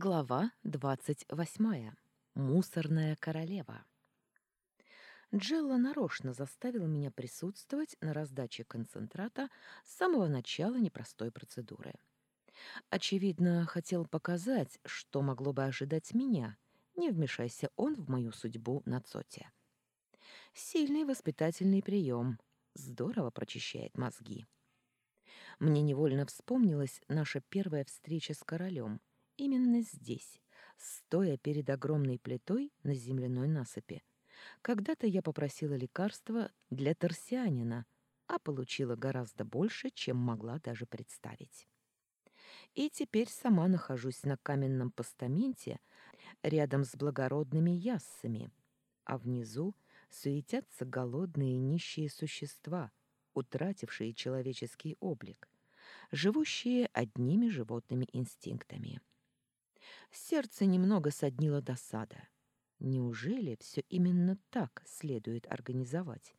Глава двадцать восьмая. Мусорная королева. Джелла нарочно заставила меня присутствовать на раздаче концентрата с самого начала непростой процедуры. Очевидно, хотел показать, что могло бы ожидать меня, не вмешайся он в мою судьбу на Цоте. Сильный воспитательный прием, здорово прочищает мозги. Мне невольно вспомнилась наша первая встреча с королем — именно здесь, стоя перед огромной плитой на земляной насыпи. Когда-то я попросила лекарства для торсианина, а получила гораздо больше, чем могла даже представить. И теперь сама нахожусь на каменном постаменте рядом с благородными яссами, а внизу суетятся голодные нищие существа, утратившие человеческий облик, живущие одними животными инстинктами. Сердце немного соднило досада. Неужели все именно так следует организовать?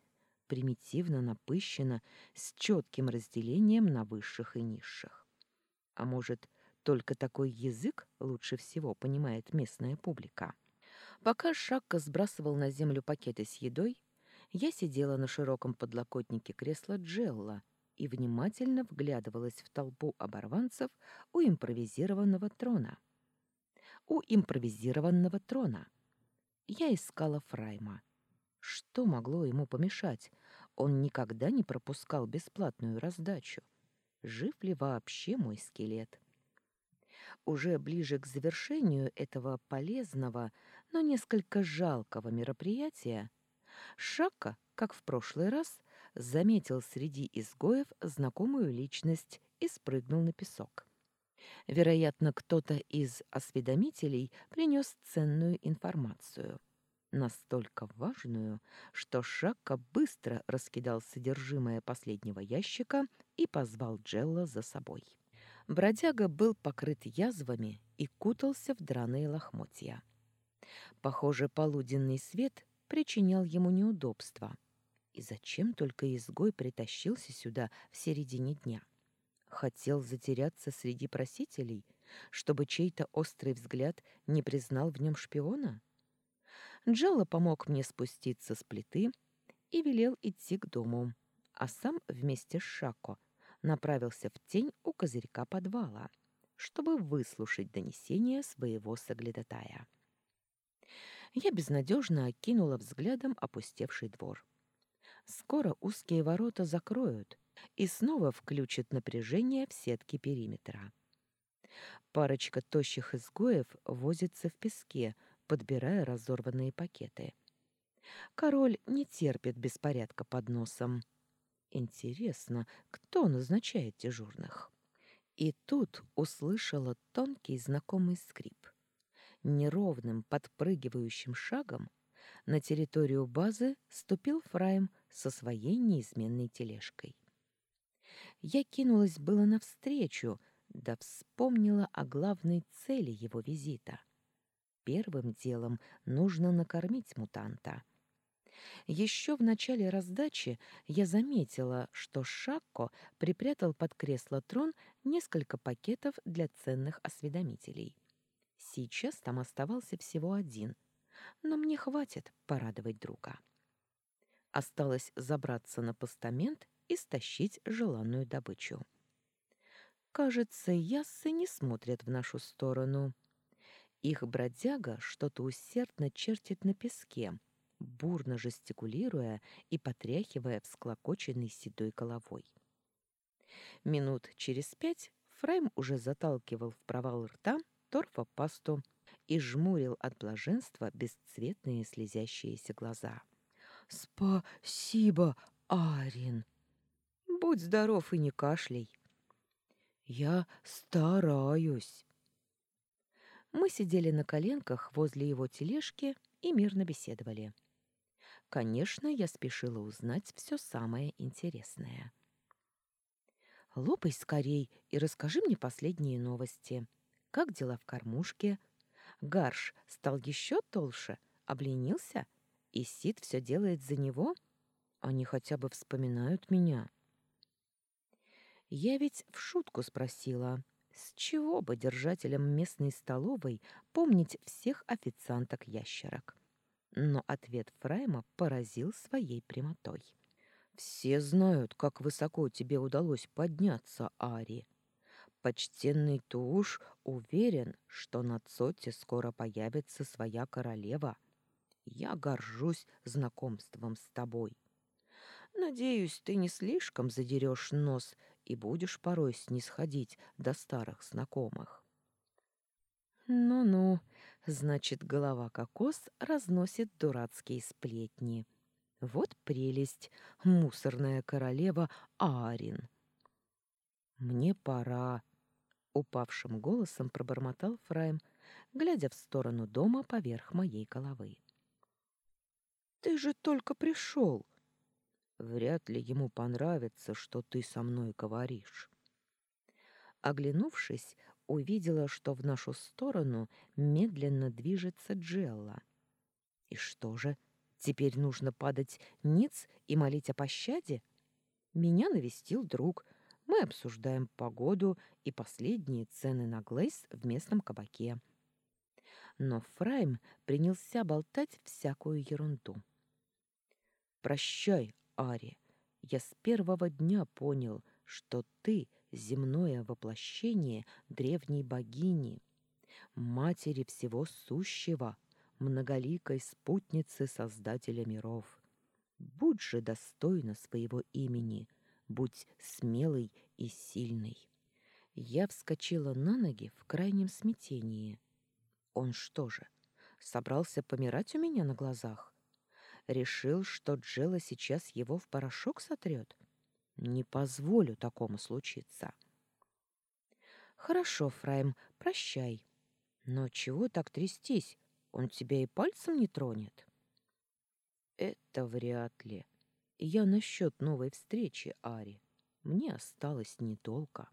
Примитивно, напыщенно, с четким разделением на высших и низших. А может, только такой язык лучше всего понимает местная публика? Пока Шакка сбрасывал на землю пакеты с едой, я сидела на широком подлокотнике кресла Джелла и внимательно вглядывалась в толпу оборванцев у импровизированного трона у импровизированного трона. Я искала Фрайма. Что могло ему помешать? Он никогда не пропускал бесплатную раздачу. Жив ли вообще мой скелет? Уже ближе к завершению этого полезного, но несколько жалкого мероприятия, Шака, как в прошлый раз, заметил среди изгоев знакомую личность и спрыгнул на песок. Вероятно, кто-то из осведомителей принес ценную информацию. Настолько важную, что Шакка быстро раскидал содержимое последнего ящика и позвал Джелла за собой. Бродяга был покрыт язвами и кутался в драные лохмотья. Похоже, полуденный свет причинял ему неудобства. И зачем только изгой притащился сюда в середине дня? Хотел затеряться среди просителей, чтобы чей-то острый взгляд не признал в нем шпиона? Джелла помог мне спуститься с плиты и велел идти к дому, а сам вместе с Шако направился в тень у козырька подвала, чтобы выслушать донесение своего соглядатая. Я безнадежно окинула взглядом опустевший двор. Скоро узкие ворота закроют, и снова включит напряжение в сетке периметра. Парочка тощих изгоев возится в песке, подбирая разорванные пакеты. Король не терпит беспорядка под носом. Интересно, кто назначает дежурных? И тут услышала тонкий знакомый скрип. Неровным подпрыгивающим шагом на территорию базы ступил Фрайм со своей неизменной тележкой. Я кинулась было навстречу, да вспомнила о главной цели его визита. Первым делом нужно накормить мутанта. Еще в начале раздачи я заметила, что Шакко припрятал под кресло трон несколько пакетов для ценных осведомителей. Сейчас там оставался всего один, но мне хватит порадовать друга. Осталось забраться на постамент и стащить желанную добычу. Кажется, яссы не смотрят в нашу сторону. Их бродяга что-то усердно чертит на песке, бурно жестикулируя и потряхивая всклокоченной седой головой. Минут через пять Фрайм уже заталкивал в провал рта торфопасту и жмурил от блаженства бесцветные слезящиеся глаза. «Спасибо, Арин!» Будь здоров и не кашляй. Я стараюсь. Мы сидели на коленках возле его тележки и мирно беседовали. Конечно, я спешила узнать все самое интересное. Лопай скорей и расскажи мне последние новости. Как дела в кормушке? Гарш стал еще толще, обленился? И Сид все делает за него? Они хотя бы вспоминают меня. Я ведь в шутку спросила, С чего бы держателям местной столовой помнить всех официанток-ящерок? Но ответ Фрайма поразил своей прямотой. «Все знают, как высоко тебе удалось подняться, Ари. Почтенный Туш уверен, что на Цоте скоро появится своя королева. Я горжусь знакомством с тобой. Надеюсь, ты не слишком задерешь нос и будешь порой снисходить до старых знакомых. Ну-ну, значит, голова кокос разносит дурацкие сплетни. Вот прелесть, мусорная королева Арин. Мне пора, упавшим голосом пробормотал Фрайм, глядя в сторону дома поверх моей головы. Ты же только пришел. Вряд ли ему понравится, что ты со мной говоришь. Оглянувшись, увидела, что в нашу сторону медленно движется Джелла. И что же, теперь нужно падать ниц и молить о пощаде? Меня навестил друг. Мы обсуждаем погоду и последние цены на глейс в местном кабаке. Но Фрайм принялся болтать всякую ерунду. «Прощай, Ари, я с первого дня понял, что ты — земное воплощение древней богини, матери всего сущего, многоликой спутницы Создателя миров. Будь же достойна своего имени, будь смелой и сильной. Я вскочила на ноги в крайнем смятении. Он что же, собрался помирать у меня на глазах? Решил, что Джела сейчас его в порошок сотрет? Не позволю такому случиться. Хорошо, Фрайм, прощай. Но чего так трястись? Он тебя и пальцем не тронет. Это вряд ли. Я насчет новой встречи, Ари. Мне осталось недолго.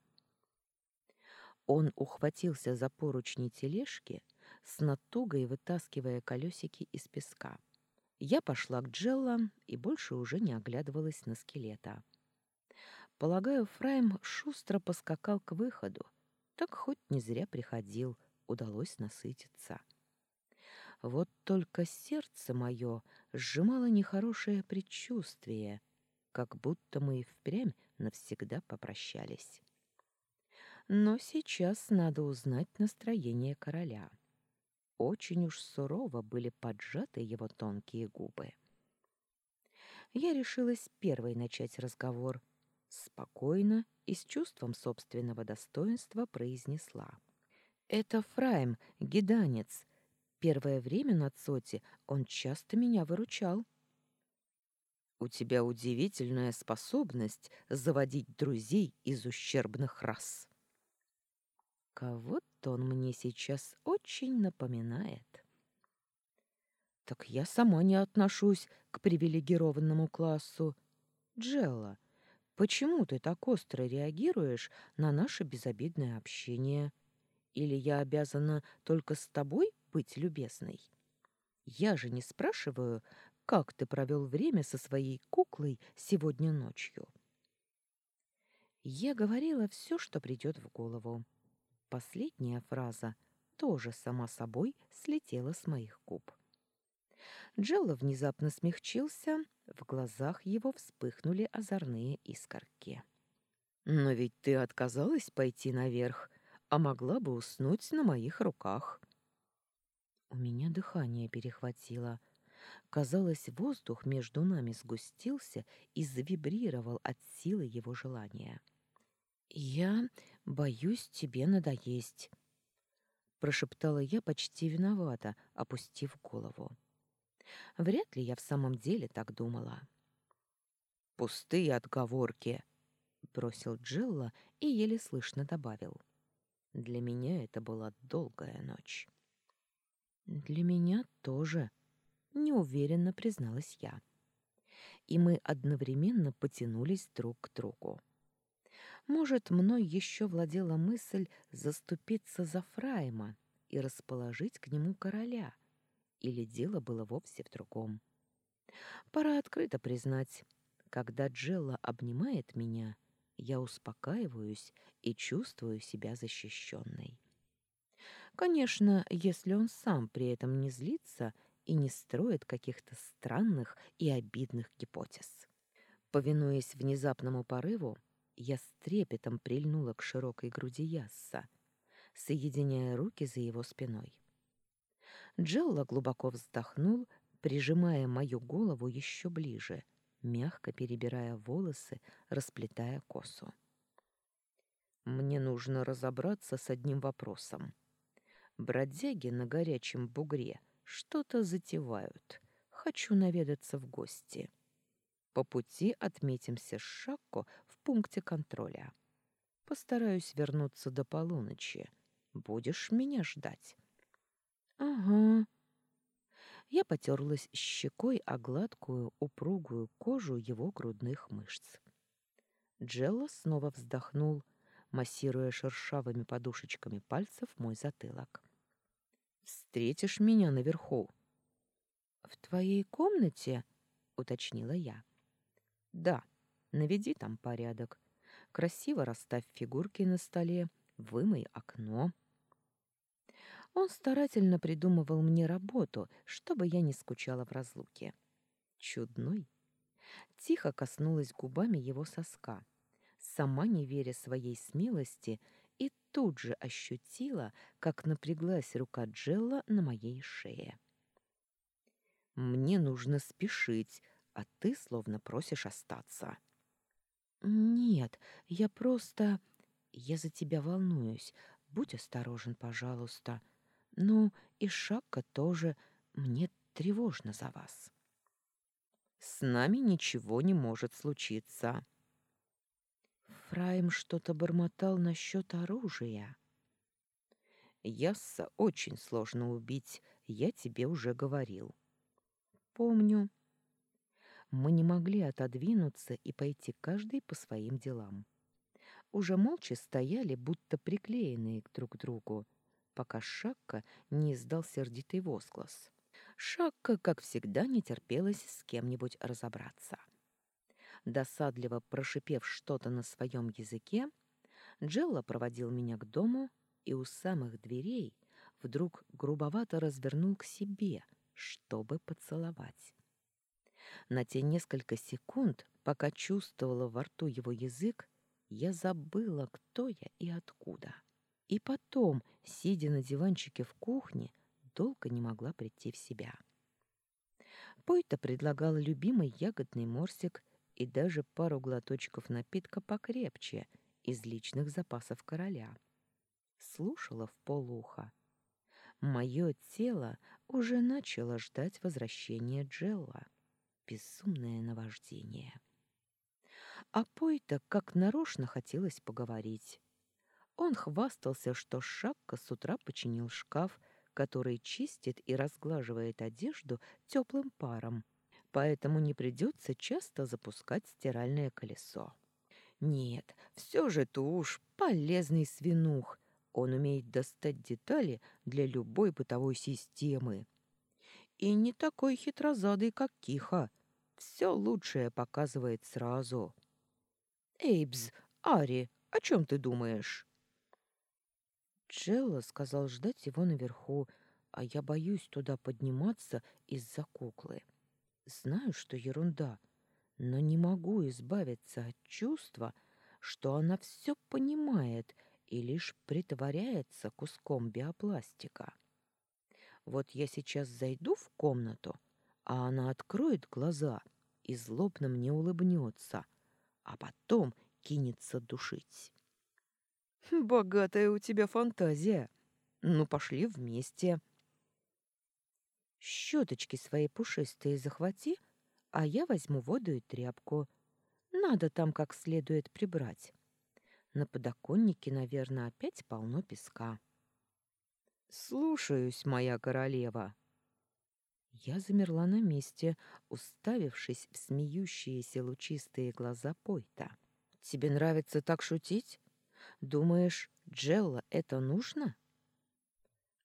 Он ухватился за поручни тележки, с натугой вытаскивая колесики из песка. Я пошла к Джелла и больше уже не оглядывалась на скелета. Полагаю, Фрайм шустро поскакал к выходу. Так хоть не зря приходил, удалось насытиться. Вот только сердце мое сжимало нехорошее предчувствие, как будто мы и впрямь навсегда попрощались. Но сейчас надо узнать настроение короля. Очень уж сурово были поджаты его тонкие губы. Я решилась первой начать разговор. Спокойно и с чувством собственного достоинства произнесла. «Это Фрайм, гиданец. Первое время на Цоте он часто меня выручал». «У тебя удивительная способность заводить друзей из ущербных рас». Кого-то он мне сейчас очень напоминает. Так я сама не отношусь к привилегированному классу. Джелла, почему ты так остро реагируешь на наше безобидное общение? Или я обязана только с тобой быть любезной? Я же не спрашиваю, как ты провел время со своей куклой сегодня ночью. Я говорила все, что придет в голову. Последняя фраза тоже сама собой слетела с моих губ. Джелло внезапно смягчился, в глазах его вспыхнули озорные искорки. «Но ведь ты отказалась пойти наверх, а могла бы уснуть на моих руках». У меня дыхание перехватило. Казалось, воздух между нами сгустился и завибрировал от силы его желания. «Я боюсь тебе надоесть», — прошептала я почти виновата, опустив голову. Вряд ли я в самом деле так думала. «Пустые отговорки», — бросил Джелла и еле слышно добавил. «Для меня это была долгая ночь». «Для меня тоже», — неуверенно призналась я. И мы одновременно потянулись друг к другу. Может, мной еще владела мысль заступиться за Фрайма и расположить к нему короля, или дело было вовсе в другом. Пора открыто признать, когда Джелла обнимает меня, я успокаиваюсь и чувствую себя защищенной. Конечно, если он сам при этом не злится и не строит каких-то странных и обидных гипотез. Повинуясь внезапному порыву, я с трепетом прильнула к широкой груди Ясса, соединяя руки за его спиной. Джелла глубоко вздохнул, прижимая мою голову еще ближе, мягко перебирая волосы, расплетая косу. «Мне нужно разобраться с одним вопросом», Бродяги на горячем бугре что-то затевают. Хочу наведаться в гости. По пути отметимся с Шакко пункте контроля. Постараюсь вернуться до полуночи. Будешь меня ждать? Ага. Я потерлась щекой о гладкую, упругую кожу его грудных мышц. Джелла снова вздохнул, массируя шершавыми подушечками пальцев мой затылок. Встретишь меня наверху. В твоей комнате, уточнила я. Да, наведи там порядок. Красиво расставь фигурки на столе, вымой окно. Он старательно придумывал мне работу, чтобы я не скучала в разлуке. Чудной. Тихо коснулась губами его соска. Сама не веря своей смелости, и тут же ощутила, как напряглась рука Джелла на моей шее. «Мне нужно спешить, а ты словно просишь остаться». «Нет, я просто... Я за тебя волнуюсь. Будь осторожен, пожалуйста. Ну, и Шакка тоже. Мне тревожно за вас». «С нами ничего не может случиться», Фраим что-то бормотал насчет оружия. Ясса очень сложно убить, я тебе уже говорил. Помню. Мы не могли отодвинуться и пойти каждый по своим делам. Уже молча стояли, будто приклеенные друг к другу, пока Шакка не издал сердитый возглас. Шакка, как всегда, не терпелась с кем-нибудь разобраться. Досадливо прошипев что-то на своем языке, Джелла проводил меня к дому и у самых дверей вдруг грубовато развернул к себе, чтобы поцеловать. На те несколько секунд, пока чувствовала во рту его язык, я забыла, кто я и откуда. И потом, сидя на диванчике в кухне, долго не могла прийти в себя. Пойта предлагал любимый ягодный морсик и даже пару глоточков напитка покрепче из личных запасов короля. Слушала в полуха. Мое тело уже начало ждать возвращения Джелла. Безумное наваждение. А Пойта как нарочно хотелось поговорить. Он хвастался, что Шакка с утра починил шкаф, который чистит и разглаживает одежду теплым паром, поэтому не придется часто запускать стиральное колесо. Нет, все же туш полезный свинух. Он умеет достать детали для любой бытовой системы. И не такой хитрозадый, как Киха. Все лучшее показывает сразу. «Эйбз, Ари, о чем ты думаешь?» Джелла сказал ждать его наверху, а я боюсь туда подниматься из-за куклы. Знаю, что ерунда, но не могу избавиться от чувства, что она все понимает и лишь притворяется куском биопластика. Вот я сейчас зайду в комнату, а она откроет глаза и злобно мне улыбнется, а потом кинется душить. «Богатая у тебя фантазия. Ну, пошли вместе». Щеточки свои пушистые захвати, а я возьму воду и тряпку. Надо там как следует прибрать. На подоконнике, наверное, опять полно песка. «Слушаюсь, моя королева!» Я замерла на месте, уставившись в смеющиеся лучистые глаза Пойта. «Тебе нравится так шутить? Думаешь, Джелла это нужно?»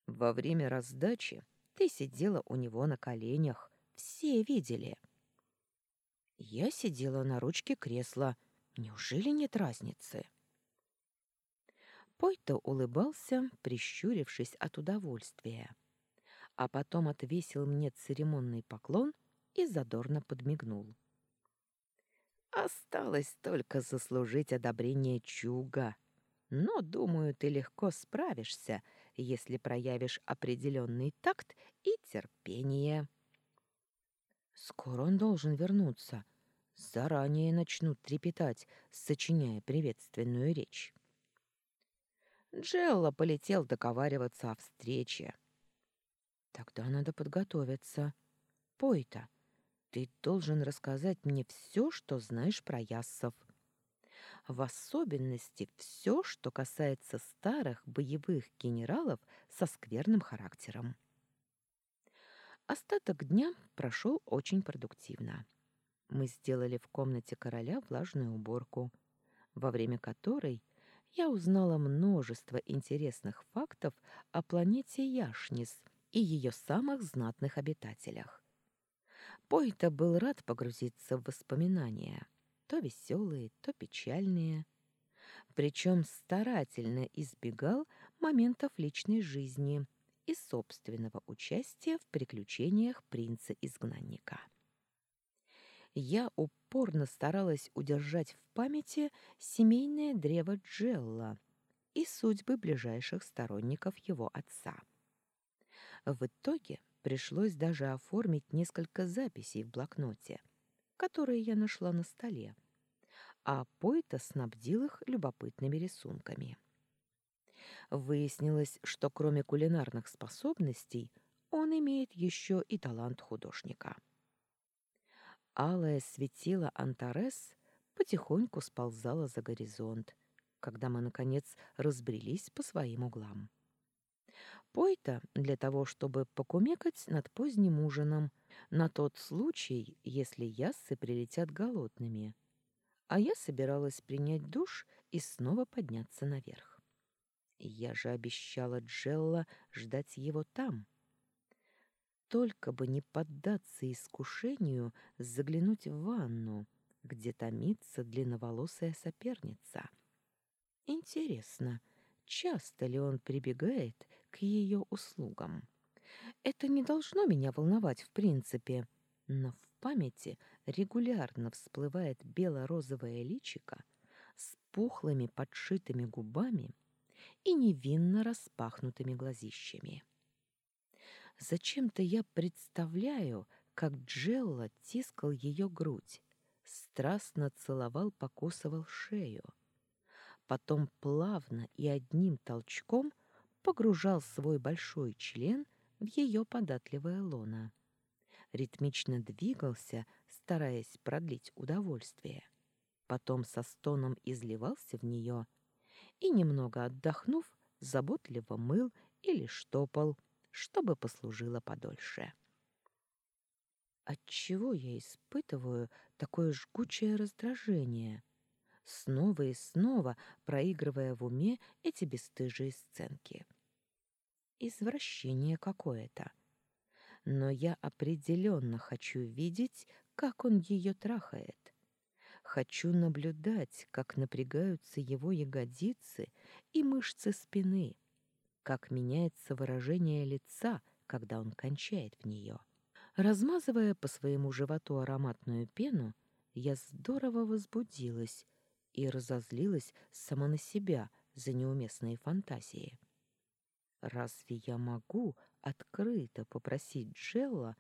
Во время раздачи ты сидела у него на коленях. Все видели. Я сидела на ручке кресла. Неужели нет разницы? Пойто улыбался, прищурившись от удовольствия, а потом отвесил мне церемонный поклон и задорно подмигнул. Осталось только заслужить одобрение Чуга. Но, думаю, ты легко справишься, если проявишь определенный такт и терпение. Скоро он должен вернуться. Заранее начнут трепетать, сочиняя приветственную речь. Джелла полетел договариваться о встрече. Тогда надо подготовиться. Пой-то. Ты должен рассказать мне все, что знаешь про яссов. В особенности все, что касается старых боевых генералов со скверным характером. Остаток дня прошел очень продуктивно. Мы сделали в комнате короля влажную уборку, во время которой я узнала множество интересных фактов о планете Яшнис и ее самых знатных обитателях. Пойта был рад погрузиться в воспоминания, то веселые, то печальные, причем старательно избегал моментов личной жизни и собственного участия в приключениях принца-изгнанника я упорно старалась удержать в памяти семейное древо Джелла и судьбы ближайших сторонников его отца. В итоге пришлось даже оформить несколько записей в блокноте, которые я нашла на столе, а Пойта снабдил их любопытными рисунками. Выяснилось, что кроме кулинарных способностей он имеет еще и талант художника. Алое светило Антарес потихоньку сползало за горизонт, когда мы, наконец, разбрелись по своим углам. Пойта для того, чтобы покумекать над поздним ужином, на тот случай, если яссы прилетят голодными. А я собиралась принять душ и снова подняться наверх. Я же обещала Джелла ждать его там, только бы не поддаться искушению заглянуть в ванну, где томится длинноволосая соперница. Интересно, часто ли он прибегает к ее услугам? Это не должно меня волновать в принципе, но в памяти регулярно всплывает бело-розовое личико с пухлыми подшитыми губами и невинно распахнутыми глазищами. Зачем-то я представляю, как Джелла тискал ее грудь, страстно целовал, покусывал шею. Потом плавно и одним толчком погружал свой большой член в ее податливое лоно. Ритмично двигался, стараясь продлить удовольствие. Потом со стоном изливался в нее и, немного отдохнув, заботливо мыл или штопал, чтобы послужила подольше. Отчего я испытываю такое жгучее раздражение, снова и снова проигрывая в уме эти бесстыжие сценки? Извращение какое-то. Но я определенно хочу видеть, как он ее трахает. Хочу наблюдать, как напрягаются его ягодицы и мышцы спины, как меняется выражение лица, когда он кончает в нее. Размазывая по своему животу ароматную пену, я здорово возбудилась и разозлилась сама на себя за неуместные фантазии. Разве я могу открыто попросить Джелла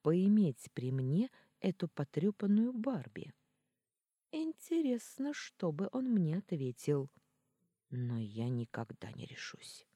поиметь при мне эту потрепанную Барби? Интересно, что бы он мне ответил. Но я никогда не решусь.